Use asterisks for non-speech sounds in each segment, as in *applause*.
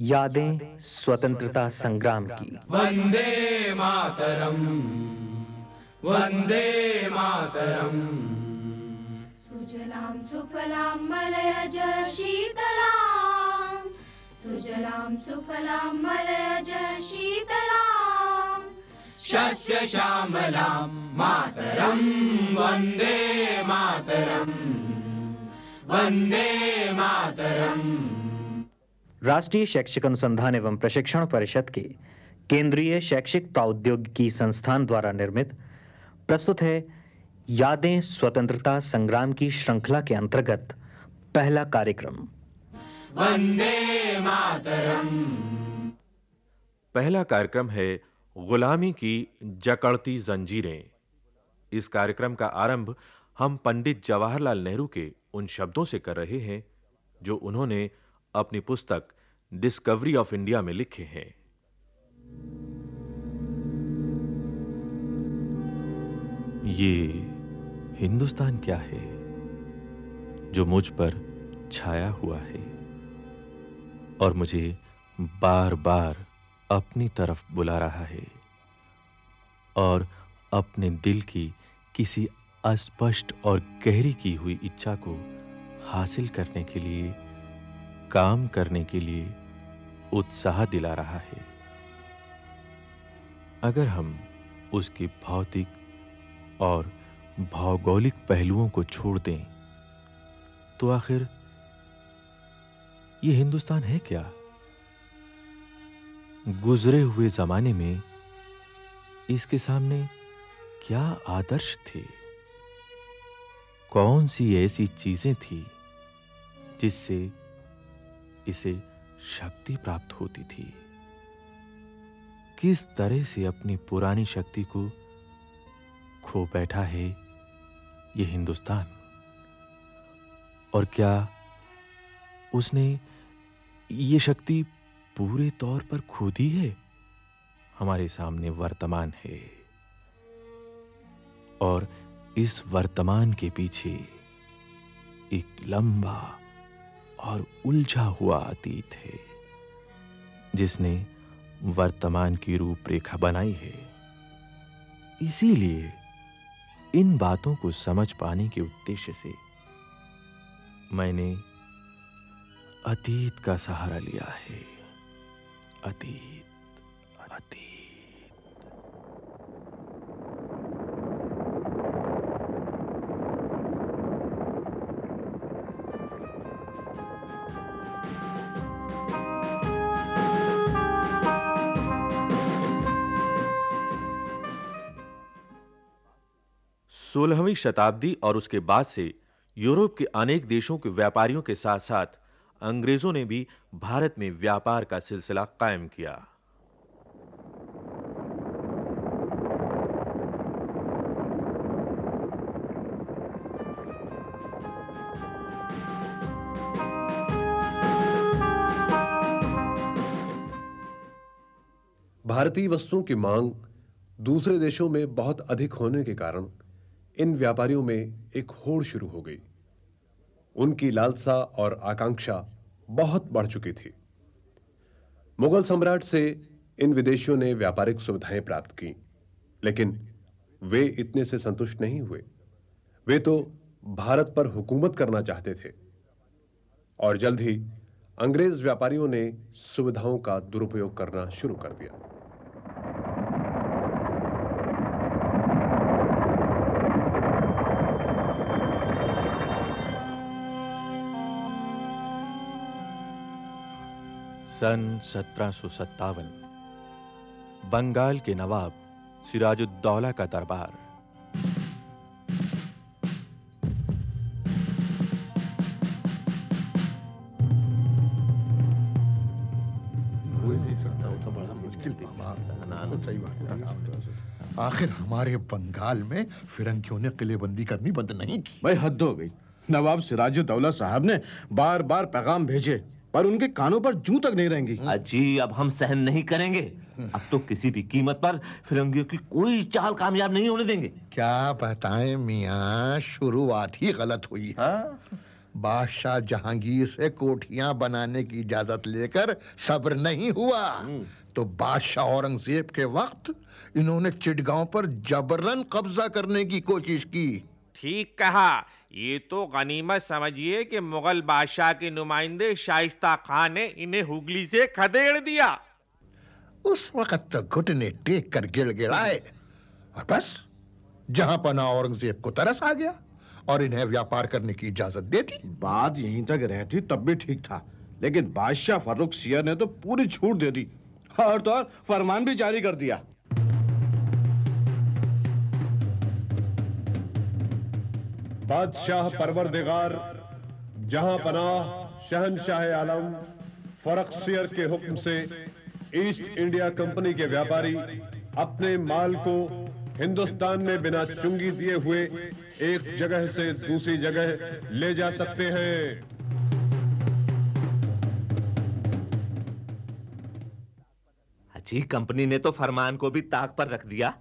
यादें स्वतंत्रता संग्राम की। वंदे मातरम वंदे मातरम। सुजलां सुफलां मलयज शीतलां सुजलां सुफलां मलयज शीतलां शस्य श्यामलां मातरम वंदे मातरम वंदे मातरम। राष्ट्रीय शैक्षिक अनुसंधान एवं प्रशिक्षण परिषद के केंद्रीय शैक्षिक प्रौद्योगिकी संस्थान द्वारा निर्मित प्रस्तुत है यादें स्वतंत्रता संग्राम की श्रृंखला के अंतर्गत पहला कार्यक्रम। वंदे मातरम। पहला कार्यक्रम है गुलामी की जकड़ती जंजीरें। इस कार्यक्रम का आरंभ हम पंडित जवाहरलाल नेहरू के उन शब्दों से कर रहे हैं जो उन्होंने अपनी पुस्तक डिस्कवरी ऑफ़ इंडिया में लिखे हैं। ये हिंदुस्तान क्या है, जो मुझ पर छाया हुआ है और मुझे बार-बार अपनी तरफ़ बुला रहा है और अपने दिल की किसी अस्पष्ट और गहरी की हुई इच्छा को हासिल करने के लिए, काम करने के लिए उत्साह दिला रहा है। अगर हम उसके भौतिक और भौगोलिक पहलुओं को छोड़ दें तो आखिर यह हिंदुस्तान है क्या? गुजरे हुए जमाने में इसके सामने क्या आदर्श थे? कौन सी ऐसी चीज़ें थी जिससे इसे शक्ति प्राप्त होती थी। किस तरह से अपनी पुरानी शक्ति को खो बैठा है यह हिंदुस्तान? और क्या उसने ये शक्ति पूरे तौर पर खो दी है? हमारे सामने वर्तमान है। और इस वर्तमान के पीछे एक लंबा और उलझा हुआ अतीत है, जिसने वर्तमान की रूपरेखा बनाई है। इसीलिए इन बातों को समझ पाने के उद्देश्य से मैंने अतीत का सहारा लिया है। अतीत अतीत। सोलहवीं शताब्दी और उसके बाद से यूरोप के अनेक देशों के व्यापारियों के साथ-साथ अंग्रेज़ों ने भी भारत में व्यापार का सिलसिला कायम किया। भारतीय वस्तुओं की मांग दूसरे देशों में बहुत अधिक होने के कारण इन व्यापारियों में एक होड़ शुरू हो गई। उनकी लालसा और आकांक्षा बहुत बढ़ चुकी थी। मुगल सम्राट से इन विदेशियों ने व्यापारिक सुविधाएँ प्राप्त की, लेकिन वे इतने से संतुष्ट नहीं हुए। वे तो भारत पर हुकूमत करना चाहते थे और जल्द ही अंग्रेज़ व्यापारियों ने सुविधाओं का दुरुपयोग करना शुरू कर दिया। सन 1757 बंगाल के नवाब सिराजुद्दौला का दरबार। आखिर हमारे बंगाल में फिरंगियों ने किलेबंदी करनी बंद नहीं की। भाई हद हो गई। नवाब सिराजुद्दौला साहब ने बार बार पैगाम भेजे। पर उनके कानों पर जू तक नहीं रहेंगी। अजी अब हम सहन नहीं करेंगे। अब तो किसी भी कीमत पर फिरंगियों की कोई चाल कामयाब नहीं होने देंगे। क्या बताएँ मियाँ शुरुआत ही गलत हुई। है? हाँ? बादशाह जहांगीर से कोठियाँ बनाने की इजाज़त लेकर सब्र नहीं हुआ। तो बादशाह औरंगज़ेब के वक्त इन्होंने चिटगांव पर जबरन कब्जा करने की कोशिश की। ठीक कहा। ये तो गनीमत समझिए कि मुगल बादशाह के नुमाइंदे शाइस्ता खान ने इन्हें हुगली से खदेड़ दिया। उस वक्त तो घुटने टेक कर गिड़गिड़ाए और बस जहाँ पना औरंगज़ेब को तरस आ गया और इन्हें व्यापार करने की इजाज़त दे दी। बात यहीं तक रहती तब भी ठीक था। लेकिन बादशाह फर्रुख सियर ने तो पूरी छूट दे दी और तो और फरमान भी जारी कर दिया। बादशाह परवरदिगार जहाँ पनाह शहनशाह आलम फरख्सियर के हुक्म से ईस्ट इंडिया कंपनी के व्यापारी अपने माल को हिंदुस्तान में बिना चुंगी दिए हुए एक जगह से दूसरी जगह ले जा सकते हैं। अजी कंपनी ने तो फरमान को भी ताक पर रख दिया।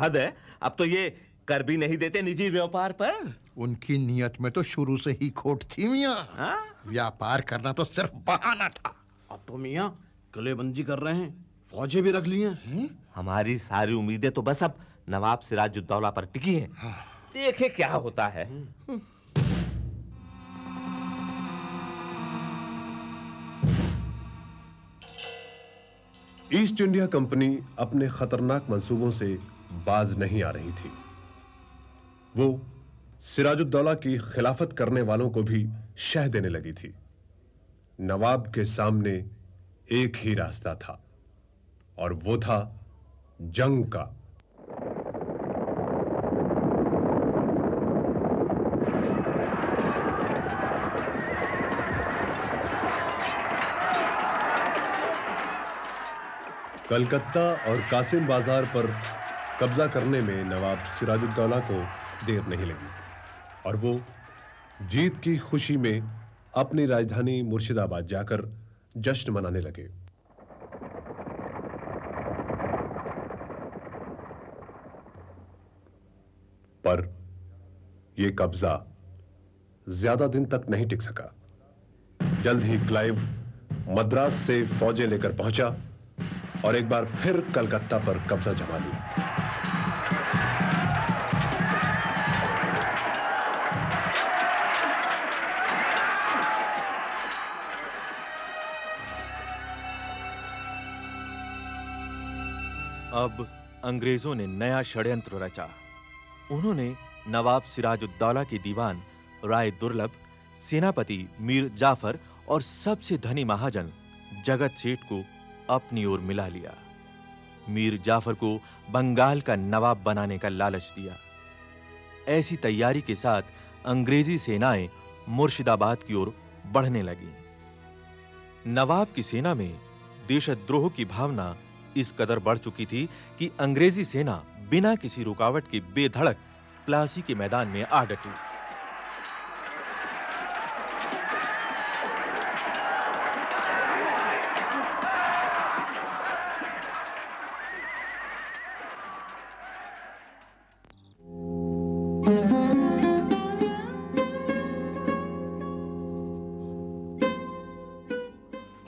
हद है। अब तो ये कर भी नहीं देते निजी व्यापार पर। उनकी नीयत में तो शुरू से ही खोट थी मियाँ। हाँ? व्यापार करना तो सिर्फ़ बहाना था। अब तो मियाँ किलेबंदी कर रहे हैं फौजें भी रख ली हैं। हमारी सारी उम्मीदें तो बस अब नवाब सिराजुद्दौला पर टिकी हैं। देखे क्या होता है। ईस्ट इंडिया कंपनी अपने खतरनाक मंसूबों से बाज नहीं आ रही थी। वो सिराजुद्दौला की खिलाफत करने वालों को भी शह देने लगी थी। नवाब के सामने एक ही रास्ता था, और वो था जंग का। कलकत्ता और कासिम बाज़ार पर कब्जा करने में नवाब सिराजुद्दौला को देर नहीं लगी। और वो जीत की खुशी में अपनी राजधानी मुर्शिदाबाद जाकर जश्न मनाने लगे। पर यह कब्जा ज़्यादा दिन तक नहीं टिक सका। जल्द ही क्लाइव मद्रास से फौजें लेकर पहुँचा और एक बार फिर कलकत्ता पर कब्जा जमा लिया। अब अंग्रेज़ों ने नया षड्यंत्र रचा। उन्होंने नवाब सिराजुद्दौला के दीवान राय दुर्लभ, सेनापति मीर जाफ़र और सबसे धनी महाजन जगत सेठ को अपनी ओर मिला लिया। मीर जाफ़र को बंगाल का नवाब बनाने का लालच दिया। ऐसी तैयारी के साथ अंग्रेज़ी सेनाएँ मुर्शिदाबाद की ओर बढ़ने लगी। नवाब की सेना में देशद्रोह की भावना इस कदर बढ़ चुकी थी कि अंग्रेज़ी सेना बिना किसी रुकावट के बेधड़क प्लासी के मैदान में आ डटी।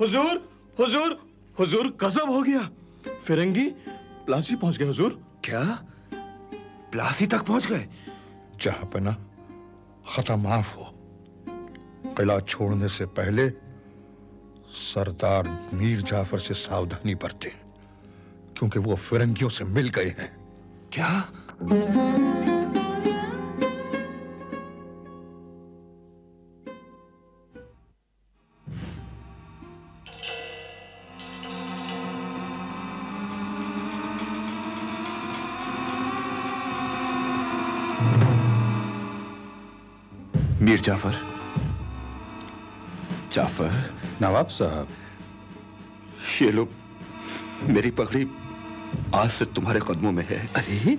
हुजूर हुजूर हुजूर गजब हो गया। फिरंगी? प्लासी पहुँच गए हुजूर। क्या? प्लासी तक पहुँच गए? जहाँ पना खता माफ़ हो। किला छोड़ने से पहले सरदार मीर जाफ़र से सावधानी बरते क्योंकि वो फिरंगियों से मिल गए हैं। क्या? मीर जाफ़र। जाफ़र? नवाब साहब। ये लोग मेरी पगड़ी आज से तुम्हारे कदमों में है। अरे?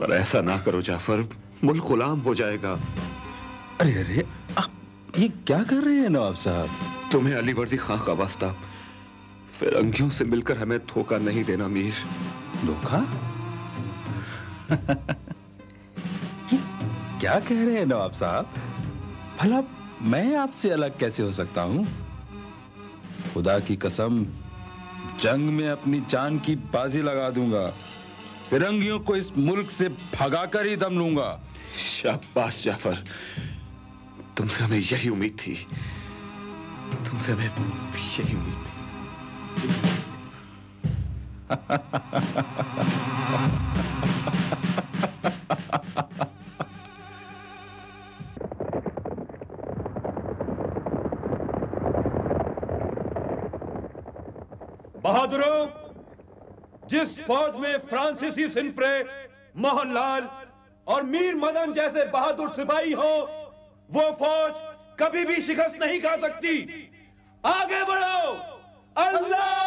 पर ऐसा ना करो जाफ़र मुल्क गुलाम हो जाएगा। अरे अरे आप ये क्या कर रहे हैं नवाब साहब? तुम्हें अली वर्दी खां का वास्ता फिरंगियों से मिलकर हमें धोखा नहीं देना मीर। धोखा? *laughs* क्या कह रहे हैं नवाब साहब? भला मैं आपसे अलग कैसे हो सकता हूँ? खुदा की कसम जंग में अपनी जान की बाजी लगा दूँगा। फिरंगियों को इस मुल्क से भगाकर ही दम लूँगा। शाबाश जाफ़र। तुमसे हमें यही उम्मीद थी। तुमसे हमें यही उम्मीद थी। *laughs* फौज में फ्रांसीसी सिंपरे, मोहनलाल और मीर मदन जैसे बहादुर सिपाही हो, वो फौज कभी भी शिकस्त नहीं खा सकती। आगे बढ़ो। अल्लाह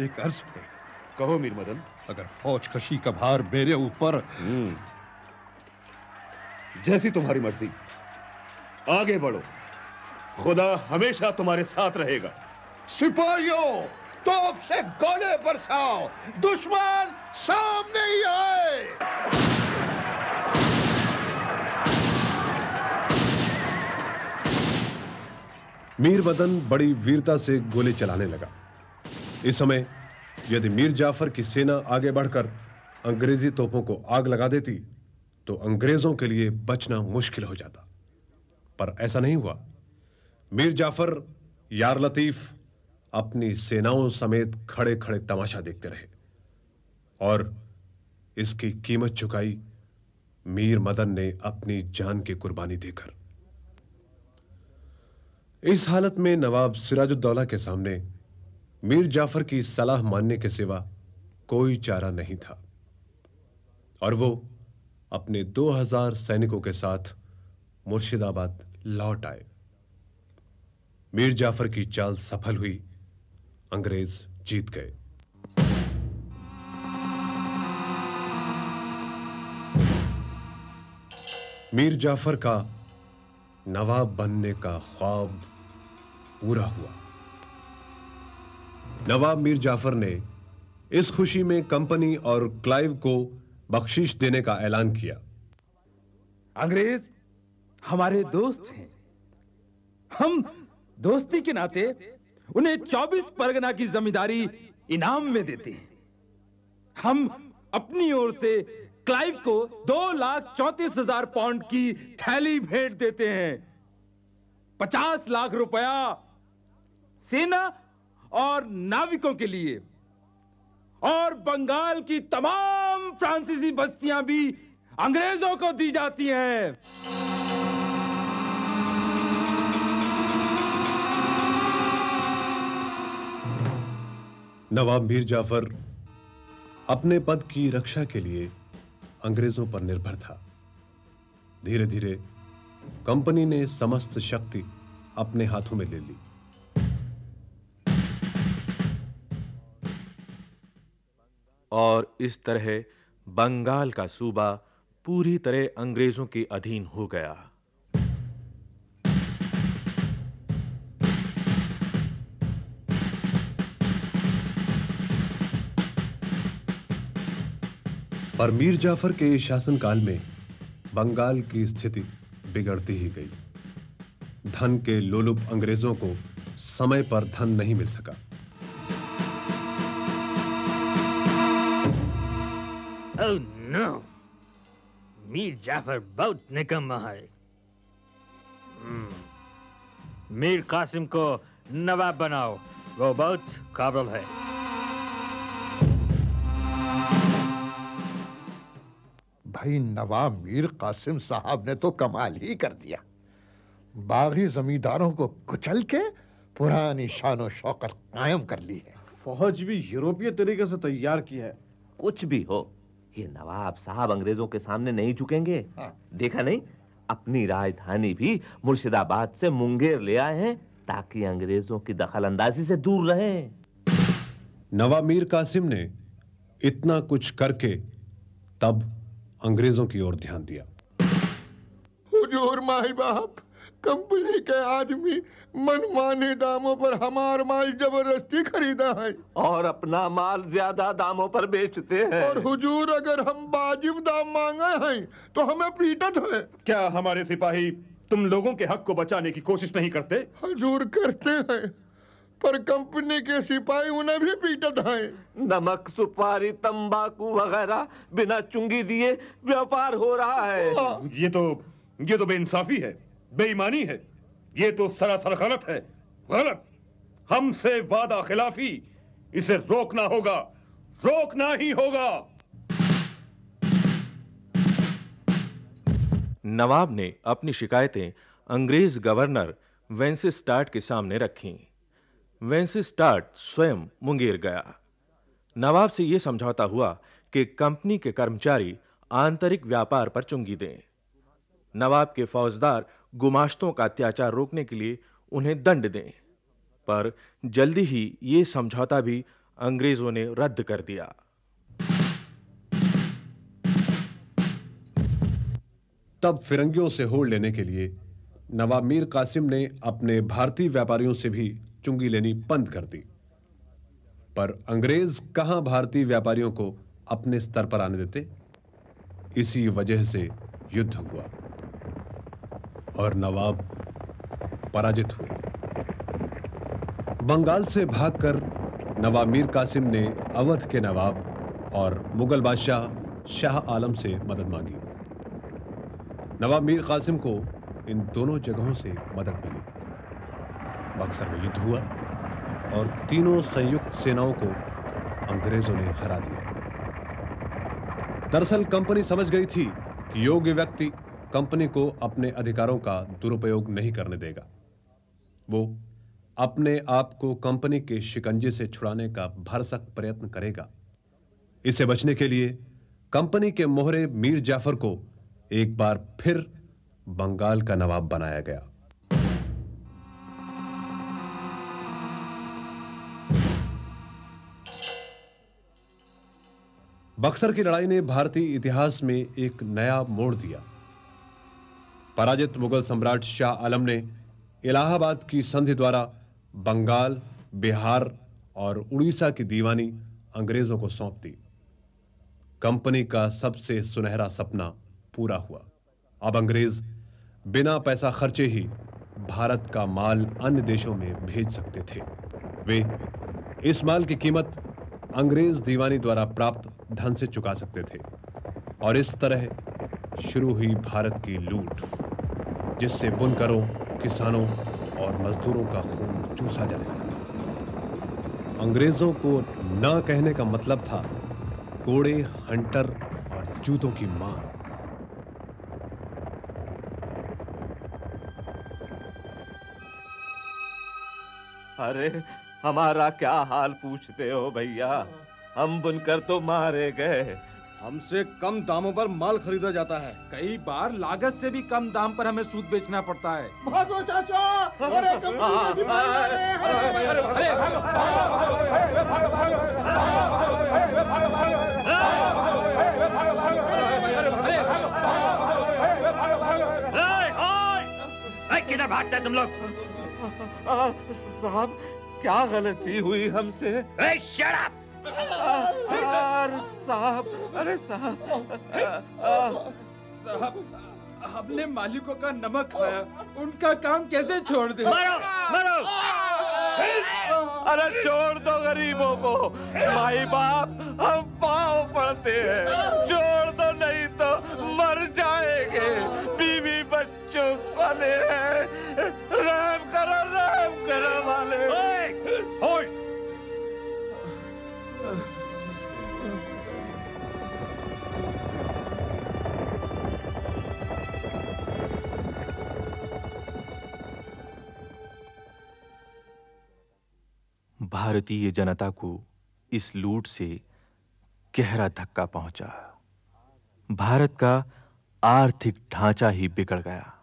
एक अर्ज़ है। कहो मीर मदन। अगर फौज कशी का भार मेरे ऊपर। जैसी तुम्हारी मर्ज़ी। आगे बढ़ो। खुदा हमेशा तुम्हारे साथ रहेगा। सिपाहियों तोप से गोले बरसाओ। दुश्मन सामने ही आए। मीर मदन बड़ी वीरता से गोली चलाने लगा। इस समय यदि मीर जाफ़र की सेना आगे बढ़कर अंग्रेज़ी तोपों को आग लगा देती तो अंग्रेज़ों के लिए बचना मुश्किल हो जाता। पर ऐसा नहीं हुआ। मीर जाफ़र, यार लतीफ अपनी सेनाओं समेत खड़े खड़े तमाशा देखते रहे और इसकी कीमत चुकाई। मीर मदन ने अपनी जान की कुर्बानी देकर। इस हालत में नवाब सिराजुद्दौला के सामने मीर जाफ़र की सलाह मानने के सिवा कोई चारा नहीं था। और वो अपने 2000 सैनिकों के साथ मुर्शिदाबाद लौट आए। मीर जाफ़र की चाल सफल हुई। अंग्रेज़ जीत गए। मीर जाफ़र का नवाब बनने का ख्वाब पूरा हुआ। नवाब मीर जाफ़र ने इस खुशी में कंपनी और क्लाइव को बख्शिश देने का ऐलान किया। अंग्रेज़, हमारे दोस्त हैं। हम दोस्ती के नाते उन्हें 24 परगना की जमींदारी इनाम में देते हैं। हम अपनी ओर से क्लाइव को दो लाख चौतीस हज़ार पाउंड की थैली भेंट देते हैं। पचास लाख रुपया सेना और नाविकों के लिए। और बंगाल की तमाम फ्रांसीसी बस्तियाँ भी अंग्रेज़ों को दी जाती हैं। नवाब मीर जाफ़र अपने पद की रक्षा के लिए अंग्रेज़ों पर निर्भर था। धीरे धीरे कंपनी ने समस्त शक्ति अपने हाथों में ले ली। और इस तरह बंगाल का सूबा पूरी तरह अंग्रेज़ों के अधीन हो गया। पर मीर जाफ़र के शासनकाल में बंगाल की स्थिति बिगड़ती ही गई। धन के लोलुप अंग्रेज़ों को समय पर धन नहीं मिल सका। Oh no! मीर जाफ़र बहुत निकम्मा है हम्म, मीर कासिम को नवाब बनाओ वो बहुत काबिल है भाई नवाब मीर कासिम साहब ने तो कमाल ही कर दिया बागी जमींदारों को कुचल के पुरानी शान शौकत कायम कर ली है फौज भी यूरोपीय तरीके से तैयार की है कुछ भी हो ये नवाब साहब अंग्रेज़ों के सामने नहीं झुकेंगे। देखा नहीं? अपनी राजधानी भी मुर्शिदाबाद से मुंगेर ले आए हैं ताकि अंग्रेज़ों की दखल अंदाजी से दूर रहें। नवाब मीर कासिम ने इतना कुछ करके तब अंग्रेज़ों की ओर ध्यान दिया। हुजूर माई बाप कंपनी के आदमी मनमाने दामों पर हमार माल ज़बरदस्ती खरीदा है। और अपना माल ज़्यादा दामों पर बेचते हैं। और हुजूर अगर हम वाजिब दाम मांगे हैं तो हमें पीटत है। क्या हमारे सिपाही तुम लोगों के हक को बचाने की कोशिश नहीं करते? हुजूर करते हैं पर कंपनी के सिपाही उन्हें भी पीटत है। नमक सुपारी तंबाकू वगैरह बिना चुंगी दिए व्यापार हो रहा है। ये तो ये तो बेइंसाफी है। बेईमानी है। ये तो सरासर गलत है। गलत। हमसे वादा खिलाफी। इसे रोकना होगा। रोकना ही होगा। नवाब ने अपनी शिकायतें अंग्रेज़ गवर्नर वेंसिस वेंसिस्टार्ट के सामने रखीं। वेंसिस्टार्ट स्वयं मुंगेर गया। नवाब से यह समझौता हुआ कि कंपनी के कर्मचारी आंतरिक व्यापार पर चुंगी दें। नवाब के फौजदार गुमाश्तों का अत्याचार रोकने के लिए उन्हें दंड दें। पर जल्दी ही यह समझौता भी अंग्रेज़ों ने रद्द कर दिया। तब फिरंगियों से होड़ लेने के लिए नवाब मीर कासिम ने अपने भारतीय व्यापारियों से भी चुंगी लेनी बंद कर दी। पर अंग्रेज़ कहाँ भारतीय व्यापारियों को अपने स्तर पर आने देते? इसी वजह से युद्ध हुआ। और नवाब पराजित हुए। बंगाल से भागकर नवाब मीर कासिम ने अवध के नवाब और मुगल बादशाह शाह आलम से मदद मांगी। नवाब मीर कासिम को इन दोनों जगहों से मदद मिली। बक्सर में युद्ध हुआ और तीनों संयुक्त सेनाओं को अंग्रेज़ों ने हरा दिया। दरअसल कंपनी समझ गई थी कि योग्य व्यक्ति कंपनी को अपने अधिकारों का दुरुपयोग नहीं करने देगा। वो अपने आप को कंपनी के शिकंजे से छुड़ाने का भरसक प्रयत्न करेगा। इसे बचने के लिए कंपनी के मोहरे मीर जाफ़र को एक बार फिर बंगाल का नवाब बनाया गया। बक्सर की लड़ाई ने भारतीय इतिहास में एक नया मोड़ दिया। पराजित मुगल सम्राट शाह आलम ने इलाहाबाद की संधि द्वारा बंगाल, बिहार और उड़ीसा की दीवानी अंग्रेज़ों को सौंप दी। कंपनी का सबसे सुनहरा सपना पूरा हुआ। अब अंग्रेज़ बिना पैसा खर्चे ही भारत का माल अन्य देशों में भेज सकते थे। वे इस माल की कीमत अंग्रेज़ दीवानी द्वारा प्राप्त धन से चुका सकते थे। और इस तरह शुरू हुई भारत की लूट। जिससे बुनकरों, किसानों और मजदूरों का खून चूसा जाने अंग्रेज़ों को न कहने का मतलब था, कोड़े, हंटर और जूतों की मार अरे, हमारा क्या हाल पूछते हो भैया? हम बुनकर तो मारे गए। हमसे कम दामों पर माल खरीदा जाता है। कई बार लागत से भी कम दाम पर हमें सूद बेचना पड़ता है। भागो चाचा अरे हैं। किधर भागते तुम लोग? साहब क्या गलती हुई हमसे? अप अरे साहब अरे साहब। साहब हमने मालिकों का नमक खाया। उनका काम कैसे छोड़ दे? मारो मारो। अरे छोड़ दो गरीबों को। माई बाप हम पाव पड़ते हैं। छोड़ दो नहीं तो मर जाएँगे। बीवी बच्चों वाले हैं। रहम करो भारतीय जनता को इस लूट से गहरा धक्का पहुँचा। भारत का आर्थिक ढांचा ही बिगड़ गया।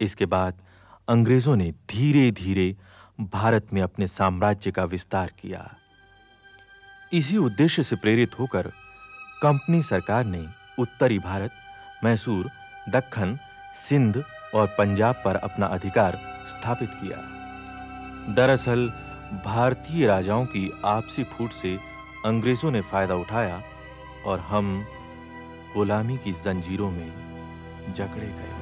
इसके बाद अंग्रेज़ों ने धीरे-धीरे भारत में अपने साम्राज्य का विस्तार किया। इसी उद्देश्य से प्रेरित होकर कंपनी सरकार ने उत्तरी भारत, मैसूर दक्कन सिंध और पंजाब पर अपना अधिकार स्थापित किया। दरअसल भारतीय राजाओं की आपसी फूट से अंग्रेज़ों ने फ़ायदा उठाया और हम गुलामी की जंजीरों में जकड़े गए।